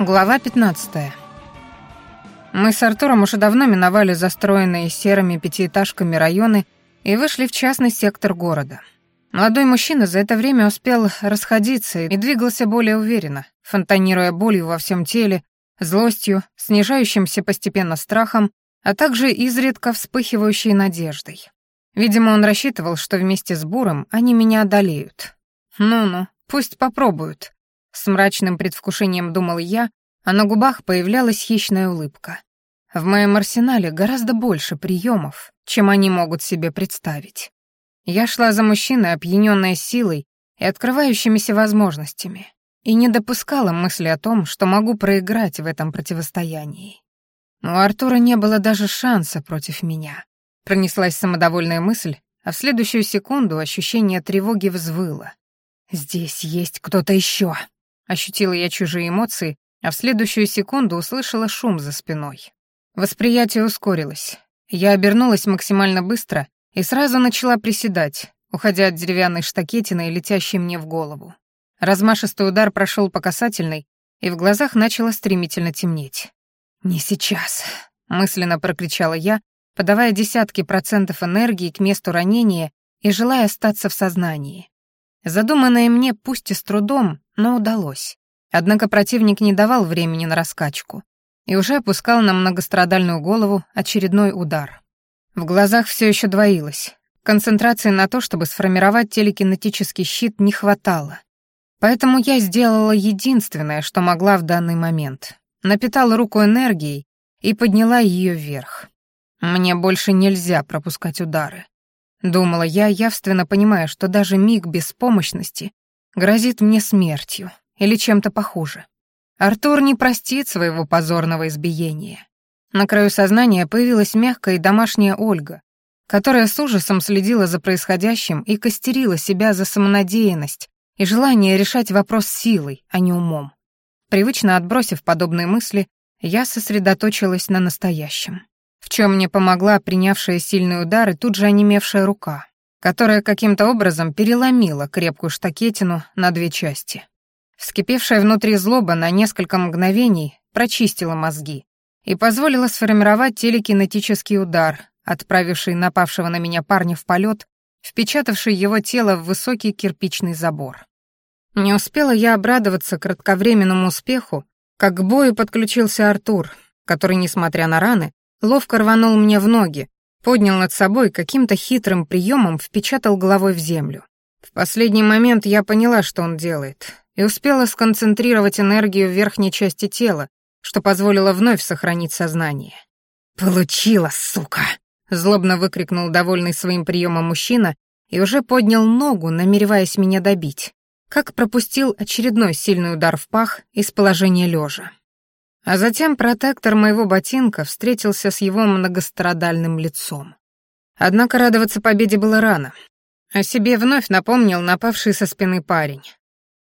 Глава 15. Мы с Артуром уже давно миновали застроенные серыми пятиэтажками районы и вышли в частный сектор города. Молодой мужчина за это время успел расходиться и двигался более уверенно, фонтанируя болью во всем теле, злостью, снижающимся постепенно страхом, а также изредка вспыхивающей надеждой. Видимо, он рассчитывал, что вместе с Буром они меня одолеют. Ну-ну, пусть попробуют. С мрачным предвкушением думал я, а на губах появлялась хищная улыбка. В моем арсенале гораздо больше приемов, чем они могут себе представить. Я шла за мужчиной, опьяненная силой и открывающимися возможностями, и не допускала мысли о том, что могу проиграть в этом противостоянии. У Артура не было даже шанса против меня. Пронеслась самодовольная мысль, а в следующую секунду ощущение тревоги взвыло. «Здесь есть кто-то еще!» Ощутила я чужие эмоции, а в следующую секунду услышала шум за спиной. Восприятие ускорилось. Я обернулась максимально быстро и сразу начала приседать, уходя от деревянной штакетины, летящей мне в голову. Размашистый удар прошел по касательной, и в глазах начало стремительно темнеть. «Не сейчас», — мысленно прокричала я, подавая десятки процентов энергии к месту ранения и желая остаться в сознании. Задуманное мне, пусть и с трудом, но удалось. Однако противник не давал времени на раскачку и уже опускал на многострадальную голову очередной удар. В глазах все еще двоилось. Концентрации на то, чтобы сформировать телекинетический щит, не хватало. Поэтому я сделала единственное, что могла в данный момент. Напитала руку энергией и подняла ее вверх. Мне больше нельзя пропускать удары. Думала я, явственно понимая, что даже миг беспомощности грозит мне смертью или чем-то похуже. Артур не простит своего позорного избиения. На краю сознания появилась мягкая и домашняя Ольга, которая с ужасом следила за происходящим и костерила себя за самонадеянность и желание решать вопрос силой, а не умом. Привычно отбросив подобные мысли, я сосредоточилась на настоящем в чем мне помогла принявшая сильный удар и тут же онемевшая рука, которая каким-то образом переломила крепкую штакетину на две части. Вскипевшая внутри злоба на несколько мгновений прочистила мозги и позволила сформировать телекинетический удар, отправивший напавшего на меня парня в полет, впечатавший его тело в высокий кирпичный забор. Не успела я обрадоваться кратковременному успеху, как к бою подключился Артур, который, несмотря на раны, ловко рванул мне в ноги, поднял над собой каким-то хитрым приемом, впечатал головой в землю. В последний момент я поняла, что он делает, и успела сконцентрировать энергию в верхней части тела, что позволило вновь сохранить сознание. «Получила, сука!» — злобно выкрикнул довольный своим приемом мужчина и уже поднял ногу, намереваясь меня добить, как пропустил очередной сильный удар в пах из положения лежа. А затем протектор моего ботинка встретился с его многострадальным лицом. Однако радоваться победе было рано. О себе вновь напомнил напавший со спины парень.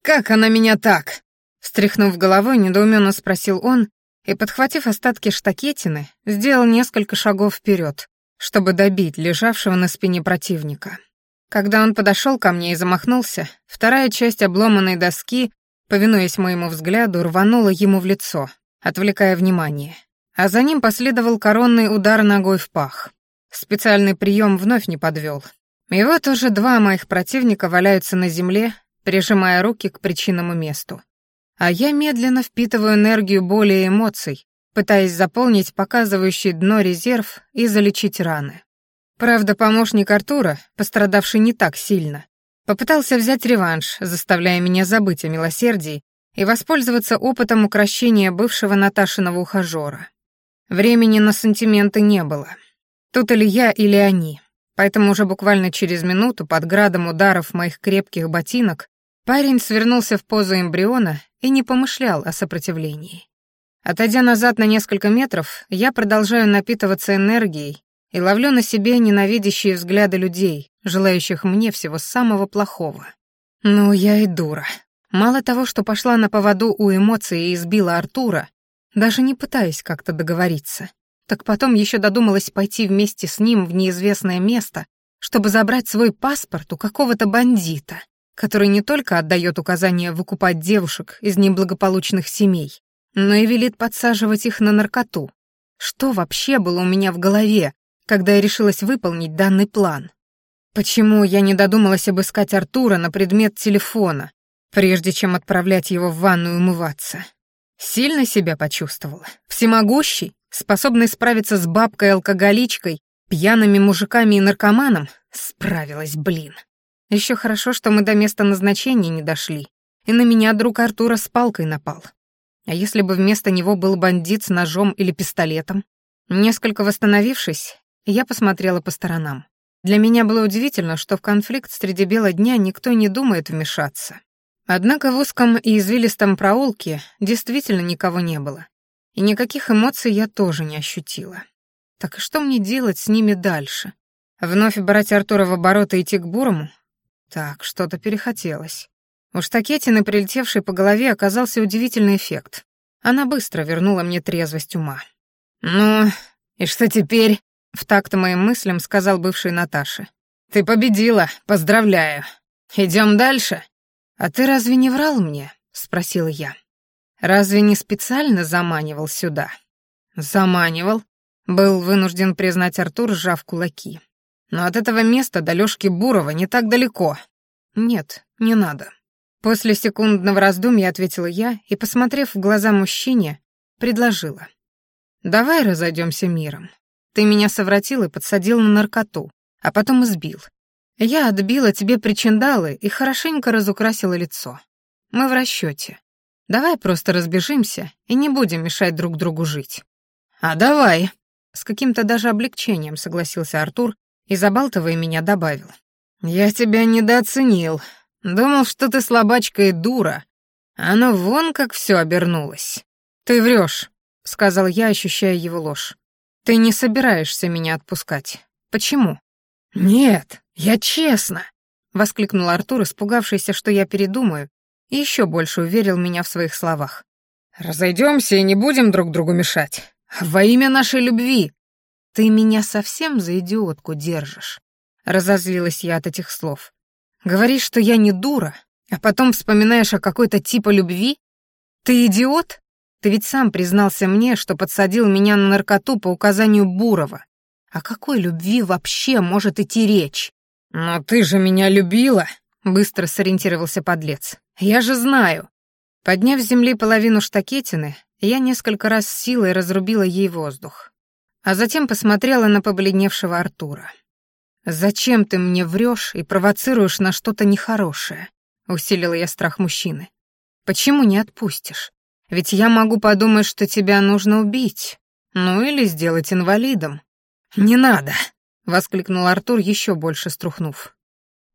«Как она меня так?» Встряхнув головой, недоуменно спросил он и, подхватив остатки штакетины, сделал несколько шагов вперед, чтобы добить лежавшего на спине противника. Когда он подошел ко мне и замахнулся, вторая часть обломанной доски, повинуясь моему взгляду, рванула ему в лицо, отвлекая внимание. А за ним последовал коронный удар ногой в пах. Специальный прием вновь не подвел. И вот уже два моих противника валяются на земле, прижимая руки к причинному месту. А я медленно впитываю энергию боли и эмоций, пытаясь заполнить показывающий дно резерв и залечить раны. Правда, помощник Артура, пострадавший не так сильно, попытался взять реванш, заставляя меня забыть о милосердии и воспользоваться опытом укрощения бывшего Наташиного ухажера. Времени на сантименты не было. Тут или я, или они. Поэтому уже буквально через минуту под градом ударов моих крепких ботинок парень свернулся в позу эмбриона и не помышлял о сопротивлении. Отойдя назад на несколько метров, я продолжаю напитываться энергией и ловлю на себе ненавидящие взгляды людей, желающих мне всего самого плохого. Ну, я и дура. Мало того, что пошла на поводу у эмоций и избила Артура, даже не пытаясь как-то договориться, так потом еще додумалась пойти вместе с ним в неизвестное место, чтобы забрать свой паспорт у какого-то бандита, который не только отдает указания выкупать девушек из неблагополучных семей, но и велит подсаживать их на наркоту. Что вообще было у меня в голове, когда я решилась выполнить данный план? Почему я не додумалась обыскать Артура на предмет телефона, прежде чем отправлять его в ванную умываться? Сильно себя почувствовала. Всемогущий, способный справиться с бабкой-алкоголичкой, пьяными мужиками и наркоманом? Справилась, блин. Еще хорошо, что мы до места назначения не дошли, и на меня друг Артура с палкой напал. А если бы вместо него был бандит с ножом или пистолетом? Несколько восстановившись, я посмотрела по сторонам. Для меня было удивительно, что в конфликт среди бела дня никто не думает вмешаться. Однако в узком и извилистом проулке действительно никого не было. И никаких эмоций я тоже не ощутила. Так и что мне делать с ними дальше? Вновь брать Артура в оборот и идти к Бурому? Так, что-то перехотелось. У штакетины, прилетевшей по голове, оказался удивительный эффект. Она быстро вернула мне трезвость ума. «Ну, и что теперь?» — в такт моим мыслям сказал бывший Наташе. «Ты победила, поздравляю. Идем дальше?» «А ты разве не врал мне?» — спросила я. «Разве не специально заманивал сюда?» «Заманивал», — был вынужден признать Артур, сжав кулаки. «Но от этого места до Лёшки Бурова не так далеко». «Нет, не надо». После секундного раздумья ответила я и, посмотрев в глаза мужчине, предложила. «Давай разойдемся миром. Ты меня совратил и подсадил на наркоту, а потом избил. Я отбила тебе причиндалы и хорошенько разукрасила лицо. Мы в расчете. Давай просто разбежимся и не будем мешать друг другу жить. А давай. С каким-то даже облегчением согласился Артур и, забалтывая меня, добавил. Я тебя недооценил. Думал, что ты слабачка и дура. А ну вон как все обернулось. Ты врешь, сказал я, ощущая его ложь. Ты не собираешься меня отпускать. Почему? Нет, «Я честно!» — воскликнул Артур, испугавшийся, что я передумаю, и еще больше уверил меня в своих словах. «Разойдемся и не будем друг другу мешать. Во имя нашей любви!» «Ты меня совсем за идиотку держишь?» — разозлилась я от этих слов. «Говоришь, что я не дура, а потом вспоминаешь о какой-то типа любви? Ты идиот? Ты ведь сам признался мне, что подсадил меня на наркоту по указанию Бурова. О какой любви вообще может идти речь? «Но ты же меня любила!» — быстро сориентировался подлец. «Я же знаю!» Подняв с земли половину штакетины, я несколько раз силой разрубила ей воздух. А затем посмотрела на побледневшего Артура. «Зачем ты мне врешь и провоцируешь на что-то нехорошее?» — усилила я страх мужчины. «Почему не отпустишь? Ведь я могу подумать, что тебя нужно убить. Ну или сделать инвалидом». «Не надо!» Воскликнул Артур, еще больше струхнув.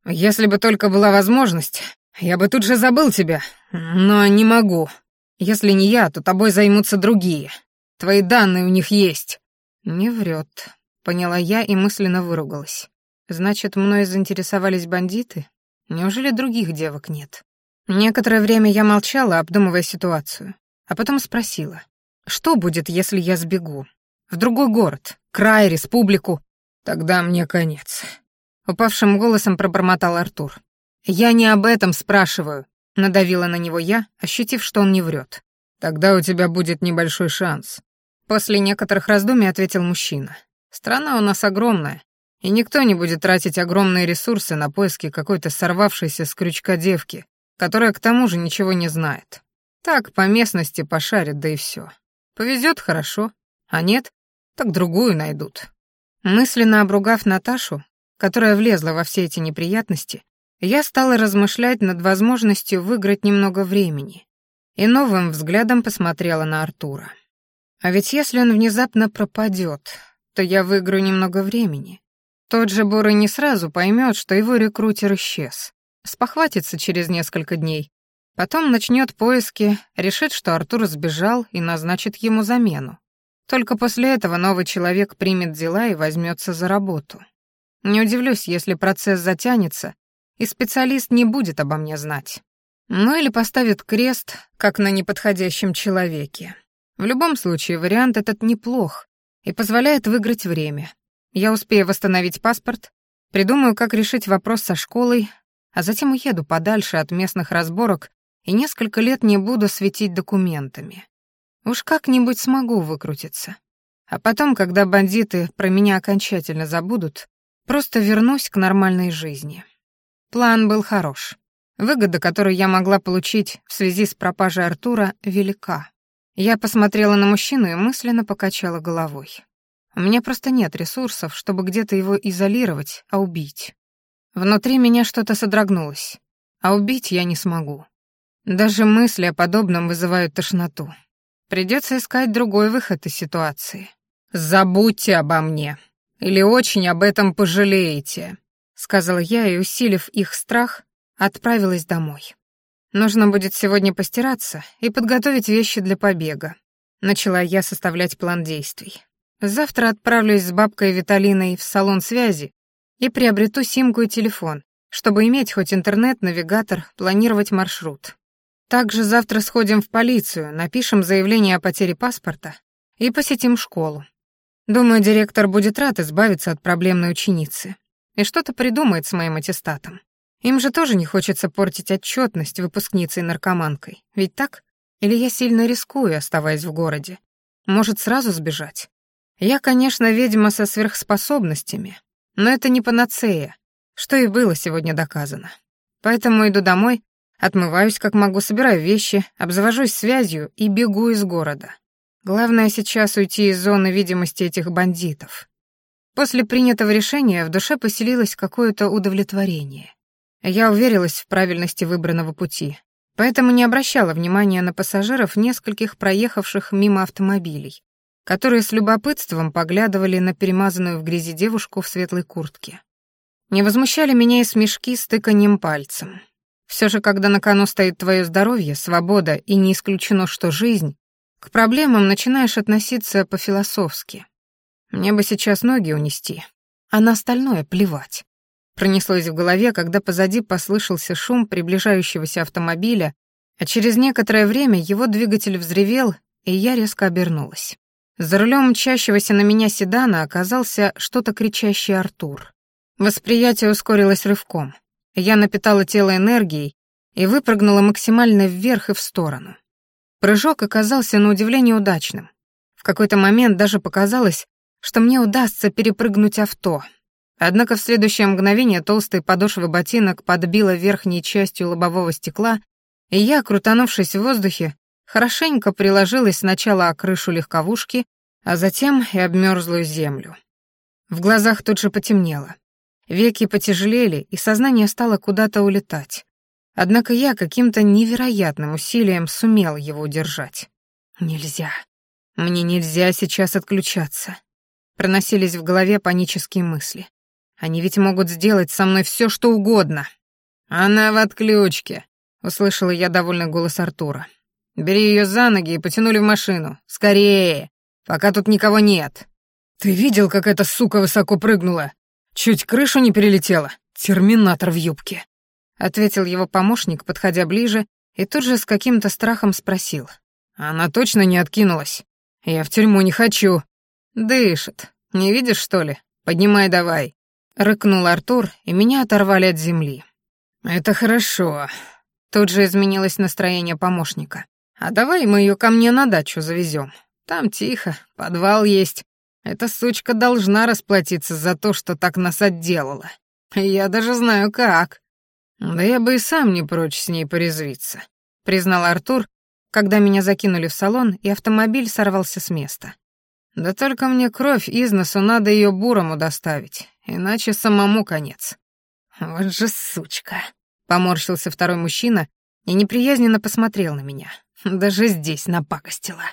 Если бы только была возможность, я бы тут же забыл тебя, но не могу. Если не я, то тобой займутся другие. Твои данные у них есть. Не врет, поняла я и мысленно выругалась. Значит, мной заинтересовались бандиты? Неужели других девок нет? Некоторое время я молчала, обдумывая ситуацию, а потом спросила: "Что будет, если я сбегу? В другой город, край, республику? «Тогда мне конец», — упавшим голосом пробормотал Артур. «Я не об этом спрашиваю», — надавила на него я, ощутив, что он не врет. «Тогда у тебя будет небольшой шанс», — после некоторых раздумий ответил мужчина. «Страна у нас огромная, и никто не будет тратить огромные ресурсы на поиски какой-то сорвавшейся с крючка девки, которая к тому же ничего не знает. Так по местности пошарят, да и все. Повезет хорошо, а нет, так другую найдут. Мысленно обругав Наташу, которая влезла во все эти неприятности, я стала размышлять над возможностью выиграть немного времени и новым взглядом посмотрела на Артура. А ведь если он внезапно пропадет, то я выиграю немного времени. Тот же Бурый не сразу поймет, что его рекрутер исчез. Спохватится через несколько дней. Потом начнет поиски, решит, что Артур сбежал и назначит ему замену. Только после этого новый человек примет дела и возьмется за работу. Не удивлюсь, если процесс затянется, и специалист не будет обо мне знать. Ну или поставит крест, как на неподходящем человеке. В любом случае, вариант этот неплох и позволяет выиграть время. Я успею восстановить паспорт, придумаю, как решить вопрос со школой, а затем уеду подальше от местных разборок и несколько лет не буду светить документами. Уж как-нибудь смогу выкрутиться. А потом, когда бандиты про меня окончательно забудут, просто вернусь к нормальной жизни. План был хорош. Выгода, которую я могла получить в связи с пропажей Артура, велика. Я посмотрела на мужчину и мысленно покачала головой. У меня просто нет ресурсов, чтобы где-то его изолировать, а убить. Внутри меня что-то содрогнулось, а убить я не смогу. Даже мысли о подобном вызывают тошноту. Придется искать другой выход из ситуации. «Забудьте обо мне, или очень об этом пожалеете», — сказала я и, усилив их страх, отправилась домой. Нужно будет сегодня постираться и подготовить вещи для побега. Начала я составлять план действий. Завтра отправлюсь с бабкой Виталиной в салон связи и приобрету симку и телефон, чтобы иметь хоть интернет, навигатор, планировать маршрут. Также завтра сходим в полицию, напишем заявление о потере паспорта и посетим школу. Думаю, директор будет рад избавиться от проблемной ученицы и что-то придумает с моим аттестатом. Им же тоже не хочется портить отчетность выпускницей-наркоманкой. Ведь так? Или я сильно рискую, оставаясь в городе? Может, сразу сбежать? Я, конечно, ведьма со сверхспособностями, но это не панацея, что и было сегодня доказано. Поэтому иду домой, отмываюсь как могу, собираю вещи, обзавожусь связью и бегу из города. Главное сейчас уйти из зоны видимости этих бандитов. После принятого решения в душе поселилось какое-то удовлетворение. Я уверилась в правильности выбранного пути, поэтому не обращала внимания на пассажиров нескольких проехавших мимо автомобилей, которые с любопытством поглядывали на перемазанную в грязи девушку в светлой куртке. Не возмущали меня и смешки с тыканьем пальцем. Все же, когда на кону стоит твое здоровье, свобода и не исключено, что жизнь, к проблемам начинаешь относиться по-философски. Мне бы сейчас ноги унести, а на остальное плевать. Пронеслось в голове, когда позади послышался шум приближающегося автомобиля, а через некоторое время его двигатель взревел, и я резко обернулась. За рулем мчащегося на меня седана оказался что-то кричащий Артур. Восприятие ускорилось рывком. Я напитала тело энергией и выпрыгнула максимально вверх и в сторону. Прыжок оказался на удивление удачным. В какой-то момент даже показалось, что мне удастся перепрыгнуть авто. Однако в следующее мгновение толстые подошвы ботинок подбило верхней частью лобового стекла, и я, крутанувшись в воздухе, хорошенько приложилась сначала о крышу легковушки, а затем и обмерзлую землю. В глазах тут же потемнело. Веки потяжелели, и сознание стало куда-то улетать. Однако я каким-то невероятным усилием сумел его удержать. Нельзя. Мне нельзя сейчас отключаться. Проносились в голове панические мысли. Они ведь могут сделать со мной все, что угодно. Она в отключке, услышала я довольный голос Артура. Бери ее за ноги и потянули в машину. Скорее, пока тут никого нет. Ты видел, как эта сука высоко прыгнула? Чуть крышу не перелетела. Терминатор в юбке ответил его помощник, подходя ближе, и тут же с каким-то страхом спросил. «Она точно не откинулась? Я в тюрьму не хочу». «Дышит. Не видишь, что ли? Поднимай давай». Рыкнул Артур, и меня оторвали от земли. «Это хорошо». Тут же изменилось настроение помощника. «А давай мы ее ко мне на дачу завезем. Там тихо, подвал есть. Эта сучка должна расплатиться за то, что так нас отделала. Я даже знаю как». «Да я бы и сам не прочь с ней порезвиться», — признал Артур, когда меня закинули в салон, и автомобиль сорвался с места. «Да только мне кровь из носу надо ее бурому доставить, иначе самому конец». «Вот же сучка», — поморщился второй мужчина и неприязненно посмотрел на меня. Даже здесь напакостила.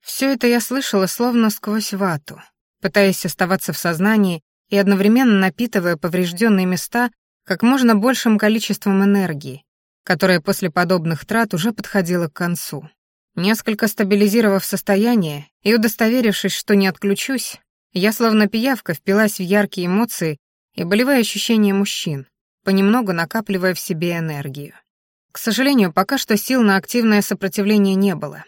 Все это я слышала словно сквозь вату, пытаясь оставаться в сознании и одновременно напитывая поврежденные места как можно большим количеством энергии, которая после подобных трат уже подходила к концу. Несколько стабилизировав состояние и удостоверившись, что не отключусь, я словно пиявка впилась в яркие эмоции и болевые ощущения мужчин, понемногу накапливая в себе энергию. К сожалению, пока что сил на активное сопротивление не было.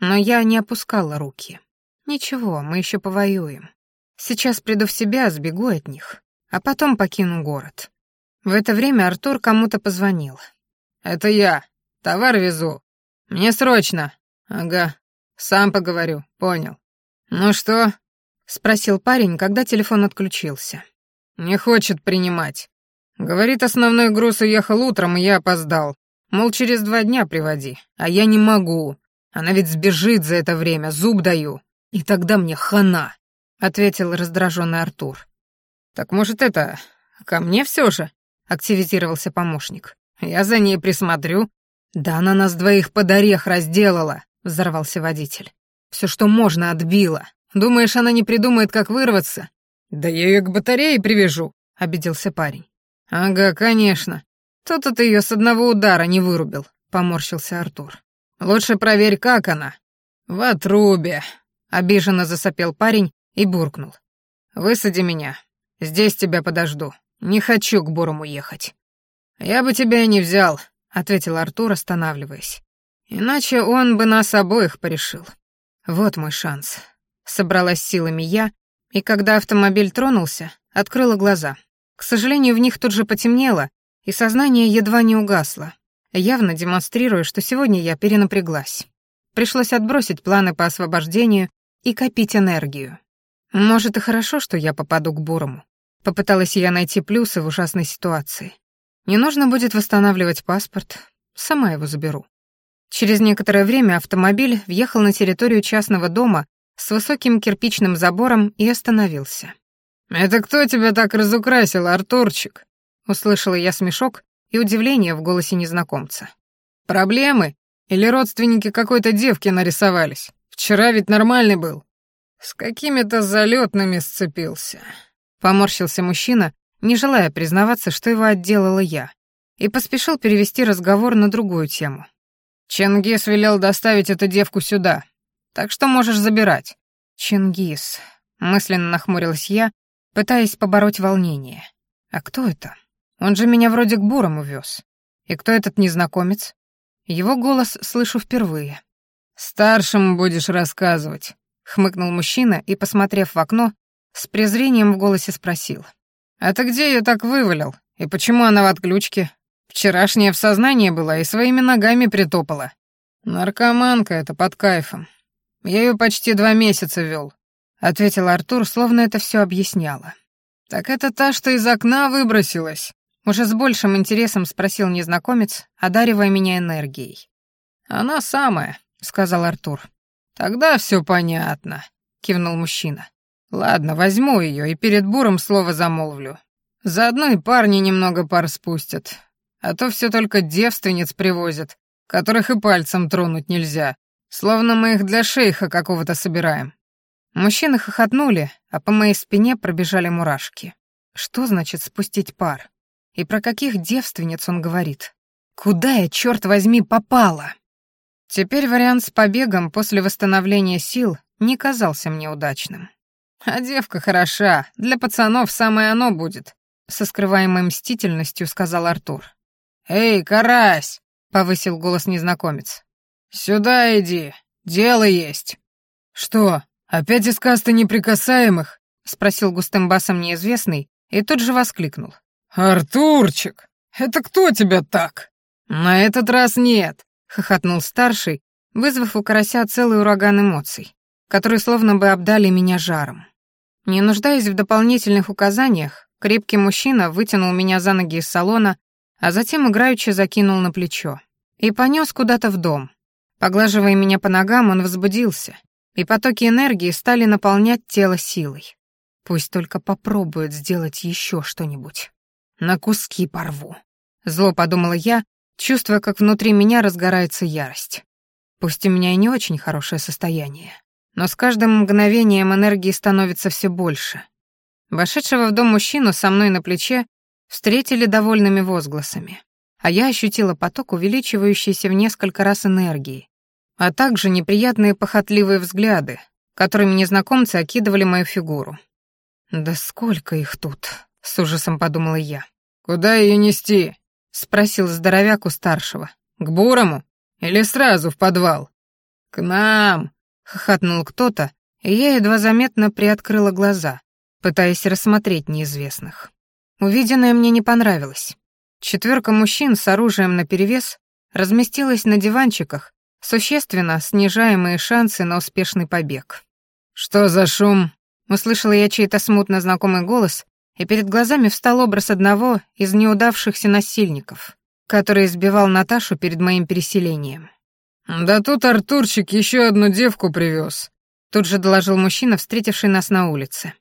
Но я не опускала руки. Ничего, мы еще повоюем. Сейчас приду в себя, сбегу от них, а потом покину город. В это время Артур кому-то позвонил. «Это я. Товар везу. Мне срочно». «Ага. Сам поговорю, понял. Ну что? Спросил парень, когда телефон отключился. Не хочет принимать. Говорит, основной груз уехал утром, и я опоздал. Мол, через два дня приводи. А я не могу. Она ведь сбежит за это время, зуб даю. И тогда мне хана, ответил раздраженный Артур. Так может это, ко мне все же? Активизировался помощник. Я за ней присмотрю. Да она нас двоих под орех разделала, взорвался водитель. Все, что можно, отбила. Думаешь, она не придумает, как вырваться? Да я ее к батарее привяжу, обиделся парень. Ага, конечно. Кто-то ты ее с одного удара не вырубил, поморщился Артур. Лучше проверь, как она. В отрубе, обиженно засопел парень и буркнул. Высади меня. Здесь тебя подожду. Не хочу к Бурому ехать. Я бы тебя и не взял, ответил Артур, останавливаясь. Иначе он бы нас обоих порешил. Вот мой шанс. Собралась силами я, и когда автомобиль тронулся, открыла глаза. К сожалению, в них тут же потемнело, и сознание едва не угасло, явно демонстрируя, что сегодня я перенапряглась. Пришлось отбросить планы по освобождению и копить энергию. Может, и хорошо, что я попаду к Бурому. Попыталась я найти плюсы в ужасной ситуации. Не нужно будет восстанавливать паспорт, сама его заберу. Через некоторое время автомобиль въехал на территорию частного дома с высоким кирпичным забором и остановился. «Это кто тебя так разукрасил, Артурчик?» Услышала я смешок и удивление в голосе незнакомца. «Проблемы? Или родственники какой-то девки нарисовались? Вчера ведь нормальный был». «С какими-то залетными сцепился», — поморщился мужчина, не желая признаваться, что его отделала я, и поспешил перевести разговор на другую тему. «Чингис велел доставить эту девку сюда. Так что можешь забирать». «Чингис», — мысленно нахмурилась я, пытаясь побороть волнение. «А кто это? Он же меня вроде к бурам увез. И кто этот незнакомец?» Его голос слышу впервые. «Старшему будешь рассказывать», — хмыкнул мужчина и, посмотрев в окно, с презрением в голосе спросил. «А ты где ее так вывалил? И почему она в отключке? Вчерашняя в сознании была и своими ногами притопала. Наркоманка это под кайфом. Я ее почти два месяца вел, ответил Артур, словно это все объясняло. Так это та, что из окна выбросилась. Уже с большим интересом спросил незнакомец, одаривая меня энергией. Она самая, сказал Артур. Тогда все понятно, кивнул мужчина. Ладно, возьму ее и перед буром слово замолвлю. Заодно и парни немного пар спустят. А то все только девственниц привозят, которых и пальцем тронуть нельзя, Словно мы их для шейха какого-то собираем. Мужчины хохотнули, а по моей спине пробежали мурашки. Что значит спустить пар? И про каких девственниц он говорит? Куда я, черт возьми, попала? Теперь вариант с побегом после восстановления сил не казался мне удачным. А девка хороша, для пацанов самое оно будет, со скрываемой мстительностью сказал Артур. «Эй, карась!» — повысил голос незнакомец. «Сюда иди, дело есть». «Что, опять из касты неприкасаемых?» — спросил густым басом неизвестный и тут же воскликнул. «Артурчик, это кто тебя так?» «На этот раз нет», — хохотнул старший, вызвав у карася целый ураган эмоций, которые словно бы обдали меня жаром. Не нуждаясь в дополнительных указаниях, крепкий мужчина вытянул меня за ноги из салона, а затем играючи закинул на плечо и понес куда-то в дом, Поглаживая меня по ногам, он возбудился, и потоки энергии стали наполнять тело силой. Пусть только попробует сделать еще что-нибудь. На куски порву. Зло подумала я, чувствуя, как внутри меня разгорается ярость. Пусть у меня и не очень хорошее состояние, но с каждым мгновением энергии становится все больше. Вошедшего в дом мужчину со мной на плече встретили довольными возгласами, а я ощутила поток, увеличивающийся в несколько раз энергии, а также неприятные похотливые взгляды, которыми незнакомцы окидывали мою фигуру. «Да сколько их тут?» — с ужасом подумала я. «Куда ее нести?» — спросил здоровяк у старшего. «К Бурому? Или сразу в подвал?» «К нам!» — хохотнул кто-то, и я едва заметно приоткрыла глаза, пытаясь рассмотреть неизвестных. Увиденное мне не понравилось. Четверка мужчин с оружием наперевес разместилась на диванчиках существенно снижая мои шансы на успешный побег. «Что за шум?» Услышала я чей-то смутно знакомый голос, и перед глазами встал образ одного из неудавшихся насильников, который избивал Наташу перед моим переселением. «Да тут Артурчик еще одну девку привез», — тут же доложил мужчина, встретивший нас на улице.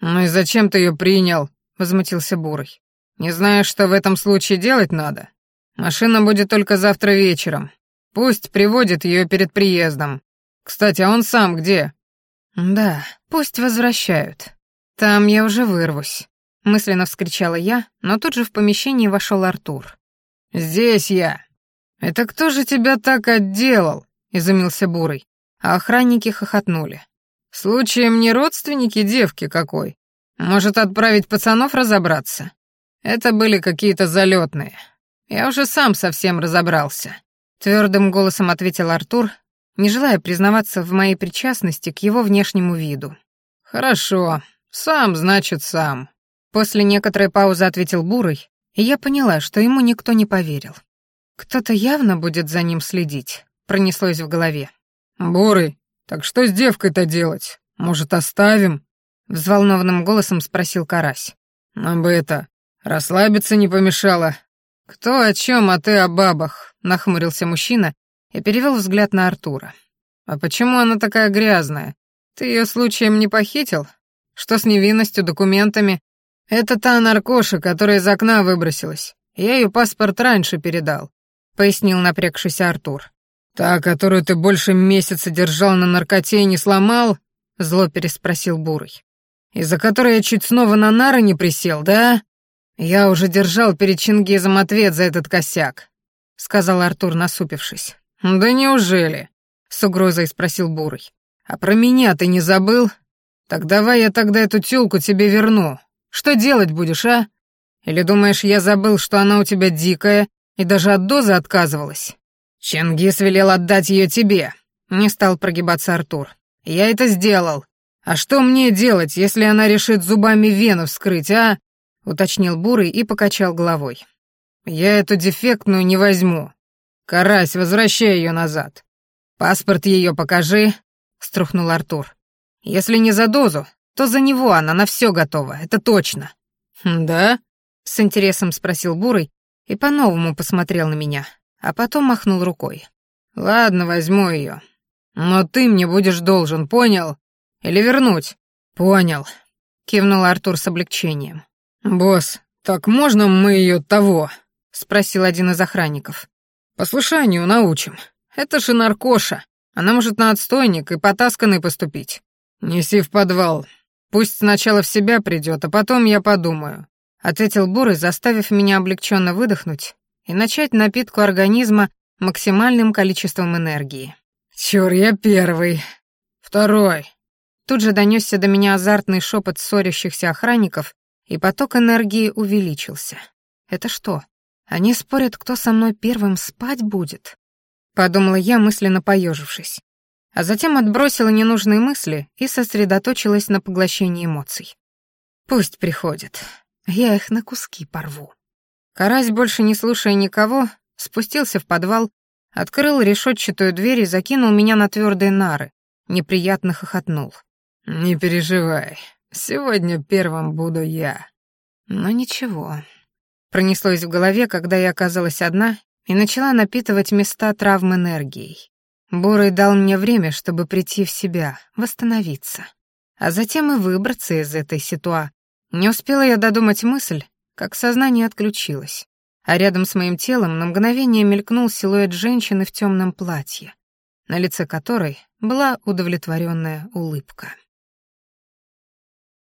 «Ну и зачем ты ее принял?» — возмутился Бурый. «Не знаешь, что в этом случае делать надо? Машина будет только завтра вечером. Пусть приводит ее перед приездом. Кстати, а он сам где?» «Да, пусть возвращают. Там я уже вырвусь», — мысленно вскричала я, но тут же в помещении вошел Артур. «Здесь я. Это кто же тебя так отделал?» — изумился Бурый. А охранники хохотнули. «Случаем не родственники девки какой? Может, отправить пацанов разобраться? Это были какие-то залетные. Я уже сам совсем разобрался», — твердым голосом ответил Артур, не желая признаваться в моей причастности к его внешнему виду. «Хорошо. Сам, значит, сам». После некоторой паузы ответил Бурый, и я поняла, что ему никто не поверил. «Кто-то явно будет за ним следить», — пронеслось в голове. «Бурый, так что с девкой-то делать? Может, оставим?» — взволнованным голосом спросил Карась. «Нам бы это, расслабиться не помешало». «Кто о чем, а ты о бабах?» — нахмурился мужчина и перевел взгляд на Артура. «А почему она такая грязная? Ты ее случаем не похитил? Что с невинностью, документами? Это та наркоша, которая из окна выбросилась. Я ее паспорт раньше передал», — пояснил напрягшийся Артур. «Та, которую ты больше месяца держал на наркоте и не сломал?» — зло переспросил Бурый. «Из-за которой я чуть снова на нары не присел, да? Я уже держал перед Чингизом ответ за этот косяк», — сказал Артур, насупившись. «Да неужели?» — с угрозой спросил Бурый. «А про меня ты не забыл? Так давай я тогда эту тёлку тебе верну. Что делать будешь, а? Или думаешь, я забыл, что она у тебя дикая и даже от дозы отказывалась? Чингис велел отдать её тебе», — не стал прогибаться Артур. «Я это сделал. А что мне делать, если она решит зубами вену вскрыть, а?» — уточнил Бурый и покачал головой. «Я эту дефектную не возьму. «Карась, возвращай ее назад. Паспорт ее покажи», — струхнул Артур. «Если не за дозу, то за него она на все готова, это точно». «Хм, «Да?» — с интересом спросил Бурый и по-новому посмотрел на меня, а потом махнул рукой. «Ладно, возьму ее. Но ты мне будешь должен, понял? Или вернуть?» «Понял», — кивнул Артур с облегчением. «Босс, так можно мы ее того?» — спросил один из охранников. Послушанию научим. Это же наркоша. Она может на отстойник и потасканный поступить. Неси в подвал. Пусть сначала в себя придет, а потом я подумаю», — ответил Бурый, заставив меня облегченно выдохнуть и начать напитку организма максимальным количеством энергии. «Чур, я первый. Второй». Тут же донесся до меня азартный шепот ссорящихся охранников, и поток энергии увеличился. «Это что, они спорят, кто со мной первым спать будет. Подумала я, мысленно поежившись. А затем отбросила ненужные мысли и сосредоточилась на поглощении эмоций. Пусть приходит. Я их на куски порву. Карась, больше не слушая никого, спустился в подвал, открыл решетчатую дверь и закинул меня на твердые нары, неприятно хохотнул. «Не переживай, сегодня первым буду я». Но ничего, Пронеслось в голове, когда я оказалась одна и начала напитывать места травм энергией. Бурый дал мне время, чтобы прийти в себя, восстановиться, а затем и выбраться из этой ситуа. Не успела я додумать мысль, как сознание отключилось, а рядом с моим телом на мгновение мелькнул силуэт женщины в темном платье, на лице которой была удовлетворенная улыбка.